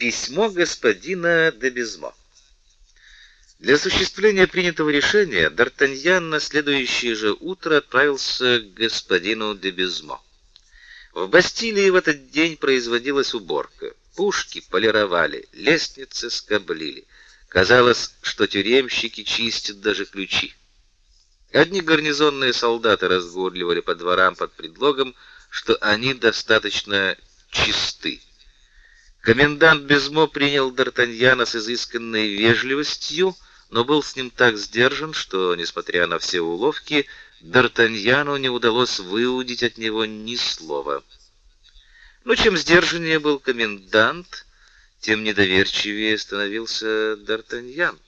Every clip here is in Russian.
Письмо господина де Безмо. Для осуществления принятого решения Д'Артаньян на следующее же утро отправился к господину де Безмо. В Бастилии в этот день производилась уборка. Пушки полировали, лестницы скоблили. Казалось, что тюремщики чистят даже ключи. Одни гарнизонные солдаты разгуливали по дворам под предлогом, что они достаточно чисты. Комендант Безмо принял Д'Артаньяна с изысканной вежливостью, но был с ним так сдержан, что, несмотря на все уловки, Д'Артаньяну не удалось выудить от него ни слова. Но чем сдержаннее был комендант, тем недоверчивее становился Д'Артаньян.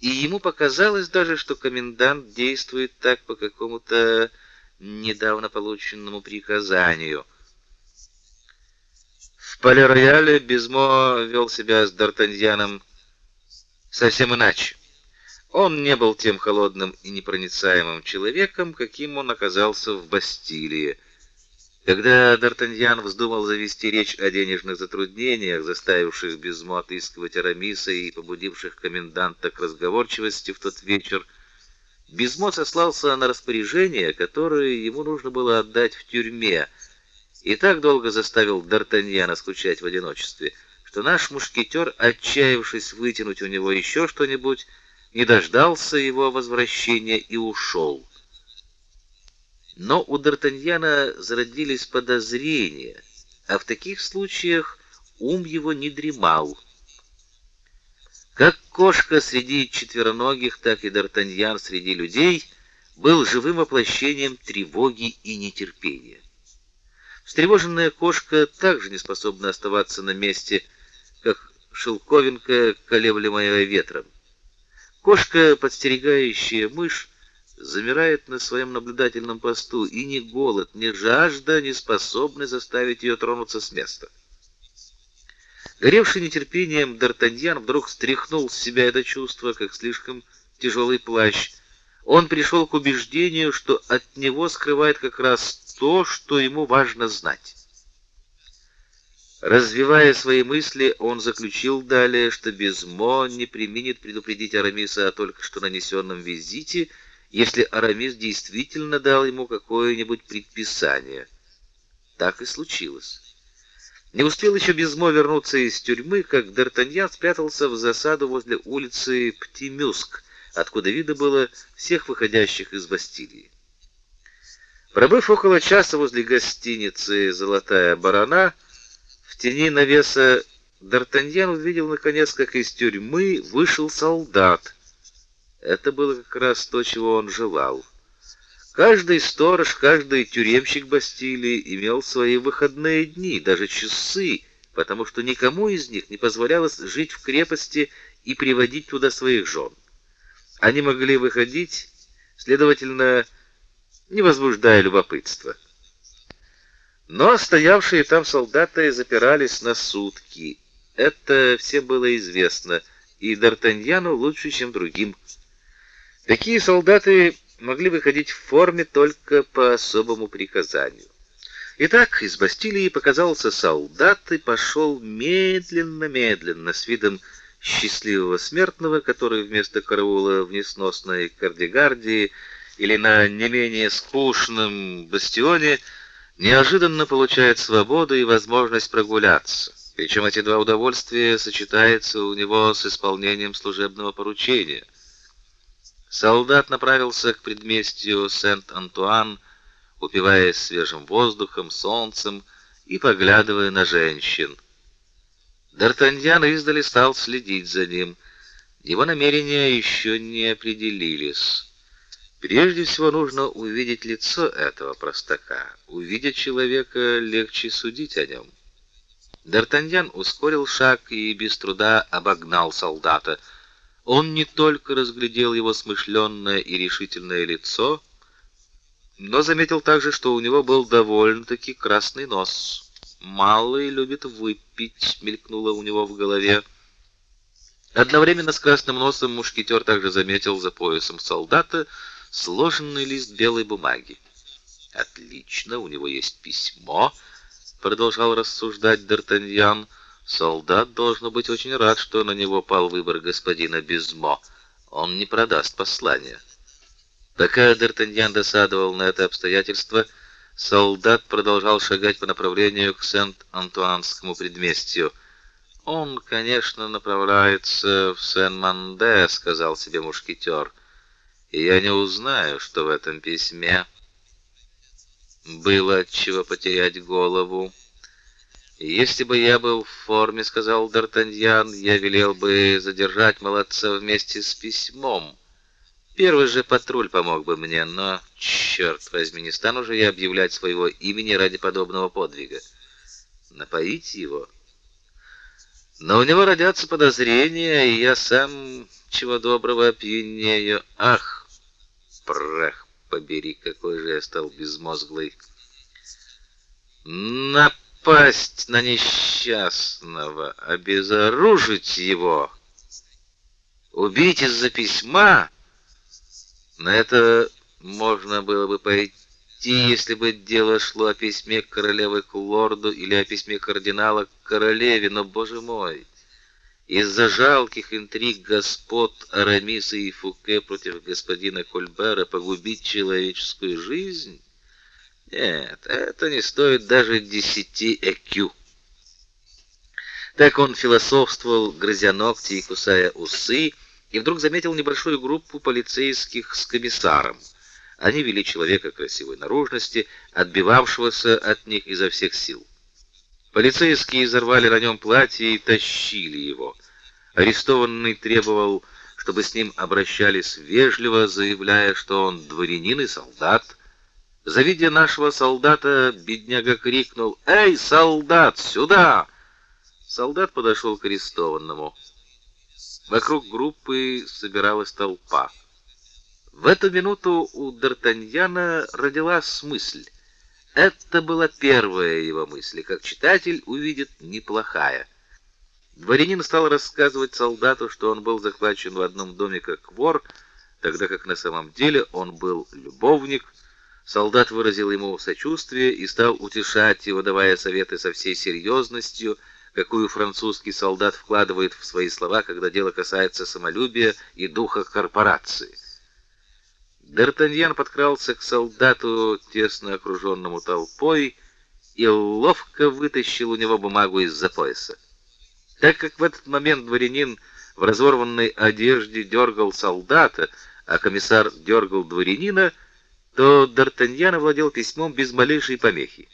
И ему показалось даже, что комендант действует так по какому-то недавно полученному приказанию — Пале-Рояле Безмо вел себя с Д'Артаньяном совсем иначе. Он не был тем холодным и непроницаемым человеком, каким он оказался в Бастилии. Когда Д'Артаньян вздумал завести речь о денежных затруднениях, заставивших Безмо отыскивать Арамиса и побудивших коменданта к разговорчивости в тот вечер, Безмо сослался на распоряжение, которое ему нужно было отдать в тюрьме, и так долго заставил Д'Артаньяна скучать в одиночестве, что наш мушкетер, отчаявшись вытянуть у него еще что-нибудь, не дождался его возвращения и ушел. Но у Д'Артаньяна зародились подозрения, а в таких случаях ум его не дремал. Как кошка среди четвероногих, так и Д'Артаньян среди людей был живым воплощением тревоги и нетерпения. Встревоженная кошка также не способна оставаться на месте, как шелковинка, колеблемая ветром. Кошка, подстерегающая мышь, замирает на своем наблюдательном посту, и ни голод, ни жажда не способны заставить ее тронуться с места. Горевший нетерпением Д'Артаньян вдруг стряхнул с себя это чувство, как слишком тяжелый плащ. Он пришел к убеждению, что от него скрывает как раз то, что ему важно знать. Развивая свои мысли, он заключил далее, что Безмо не применит предупредить Арамиса о только что нанесенном визите, если Арамис действительно дал ему какое-нибудь предписание. Так и случилось. Не успел еще Безмо вернуться из тюрьмы, как Д'Артаньян спрятался в засаду возле улицы Птимюск, откуда видно было всех выходящих из Бастилии. Пробыв около часа возле гостиницы Золотая барана, в тени навеса Д'Артаньян увидел наконец, как из тюрьмы вышел солдат. Это было как раз то, чего он желал. Каждый сторож, каждый тюремщик Бастилии имел свои выходные дни, даже часы, потому что никому из них не позволялось жить в крепости и приводить туда своих жен. Они могли выходить, следовательно, не возбуждая любопытства. Но стоявшие там солдаты запирались на сутки. Это всем было известно, и Д'Артаньяну лучше, чем другим. Такие солдаты могли выходить в форме только по особому приказанию. Итак, из Бастилии показался солдат и пошел медленно-медленно, с видом счастливого смертного, который вместо караула в несносной кардигардии или на не менее скучном бастионе неожиданно получает свободу и возможность прогуляться. Причем эти два удовольствия сочетаются у него с исполнением служебного поручения. Солдат направился к предместью Сент-Антуан, упиваясь свежим воздухом, солнцем и поглядывая на женщин. Д'Артаньян издали стал следить за ним. Его намерения еще не определились. Прежде всего нужно увидеть лицо этого простака. Увидя человека, легче судить о нем. Д'Артаньян ускорил шаг и без труда обогнал солдата. Он не только разглядел его смышленное и решительное лицо, но заметил также, что у него был довольно-таки красный нос. Малый любит выпить, мелькнуло у него в голове. Одновременно с красным носом мушкетер также заметил за поясом солдата сложенный лист белой бумаги. Отлично, у него есть письмо, продолжал рассуждать Д'Артаньян. Солдат должен быть очень рад, что на него пал выбор господина Безмо. Он не продаст послание. Пока Д'Артаньян досадовал на это обстоятельство, солдат продолжал шагать по направлению к Сент-Антуанскому предместью. Он, конечно, направляется в Сен-Манде, сказал себе мушкетер. И я не узнаю, что в этом письме было чего потерять голову. Если бы я был в форме, сказал Д'Артаньян, я велел бы задержать молодца вместе с письмом. Первый же патруль помог бы мне, но черт возьми, не стану же я объявлять своего имени ради подобного подвига. Напоить его? Но у него родятся подозрения, и я сам чего доброго опьянею. Ах, прах побери, какой же я стал безмозглый. Напасть на несчастного, обезоружить его, убить из-за письма — на это можно было бы пойти, если бы дело шло о письме королевы к лорду или о письме кардинала к королеве, но, боже мой, из-за жалких интриг господ Арамиса и Фуке против господина Кольбера погубить человеческую жизнь? Нет, это не стоит даже десяти экю. Так он философствовал, грызя ногти и кусая усы, и вдруг заметил небольшую группу полицейских с комиссаром. Они вели человека красивой наружности, отбивавшегося от них изо всех сил. Полицейские изорвали на нем платье и тащили его. Арестованный требовал, чтобы с ним обращались вежливо, заявляя, что он дворянин и солдат. Завидя нашего солдата, бедняга крикнул: "Эй, солдат, сюда!" Солдат подошел к арестованному. Вокруг группы собиралась толпа. В эту минуту у Д'Артаньяна родилась мысль. Это была первая его мысль, как читатель увидит неплохая. Дворянин стал рассказывать солдату, что он был захвачен в одном доме как вор, тогда как на самом деле он был любовник. Солдат выразил ему сочувствие и стал утешать его, давая советы со всей серьезностью, какую французский солдат вкладывает в свои слова, когда дело касается самолюбия и духа корпорации. Д'Артаньян подкрался к солдату, тесно окруженному толпой, и ловко вытащил у него бумагу из-за пояса. Так как в этот момент дворянин в разорванной одежде дергал солдата, а комиссар дергал дворянина, то Д'Артаньян владел письмом без малейшей помехи.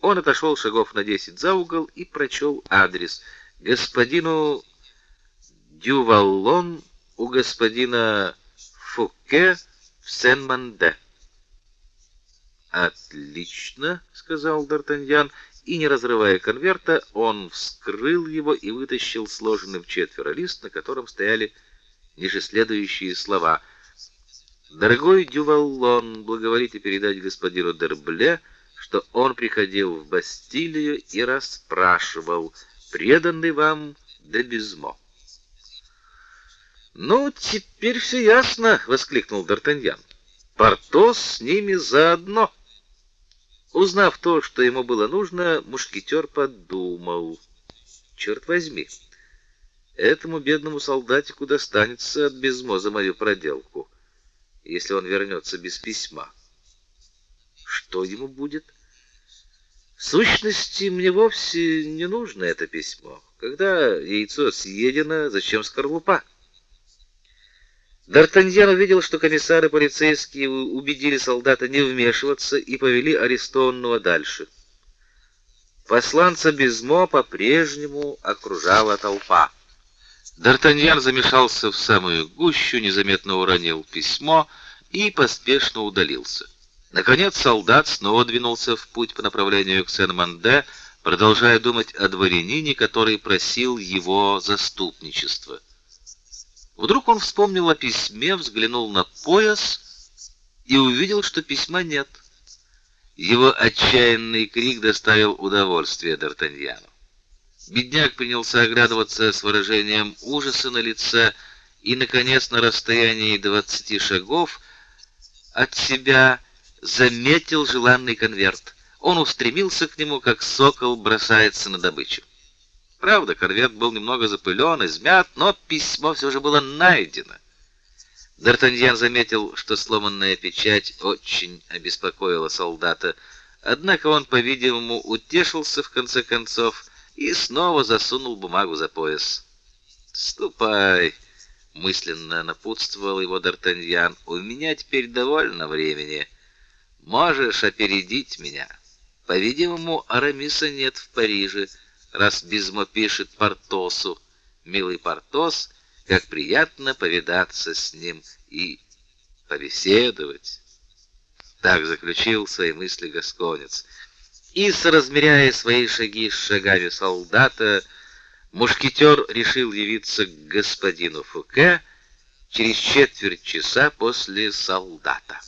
Он отошел шагов на десять за угол и прочел адрес господину Дюваллон у господина Фуке в Сен-Манде. Отлично, сказал Д'Артаньян, и не разрывая конверта, он вскрыл его и вытащил сложенный в четверо лист, на котором стояли ниже следующие слова: Дорогой Дюваллон, благоволите передать господину Дербле что он приходил в Бастилию и расспрашивал, преданный вам де Безмо. «Ну, теперь все ясно!» — воскликнул Д'Артаньян. «Портос с ними заодно!» Узнав то, что ему было нужно, мушкетер подумал. «Черт возьми, этому бедному солдатику достанется от Безмо за мою проделку, если он вернется без письма. Что ему будет?» В сущности, мне вовсе не нужно это письмо. Когда яйцо съедено, зачем скорлупа? Д'Артаньян увидел, что комиссары полицейские убедили солдата не вмешиваться и повели арестованного дальше. Посланца Безмо по-прежнему окружала толпа. Д'Артаньян замешался в самую гущу, незаметно уронил письмо и поспешно удалился. Наконец солдат снова двинулся в путь по направлению к Сен-Манде, продолжая думать о дворянине, который просил его заступничества. Вдруг он вспомнил о письме, взглянул на пояс и увидел, что письма нет. Его отчаянный крик доставил удовольствие Д'Артаньяну. Бедняк принялся оглядываться с выражением ужаса на лице и наконец на расстоянии двадцати шагов от себя заметил желанный конверт. Он устремился к нему, как сокол бросается на добычу. Правда, корвет был немного запылен, измят, но письмо все же было найдено. Д'Артаньян заметил, что сломанная печать очень обеспокоила солдата, однако он, по-видимому, утешился в конце концов и снова засунул бумагу за пояс. "Ступай", мысленно напутствовал его Д'Артаньян. "У меня теперь довольно времени. Можешь опередить меня. По-видимому, Арамиса нет в Париже, раз Безмо пишет Портосу: "Милый Портос, как приятно повидаться с ним и побеседовать. Так заключил свои мысли гасконец. И соразмеряя свои шаги с шагами солдата, мушкетер решил явиться к господину Фуке через четверть часа после солдата.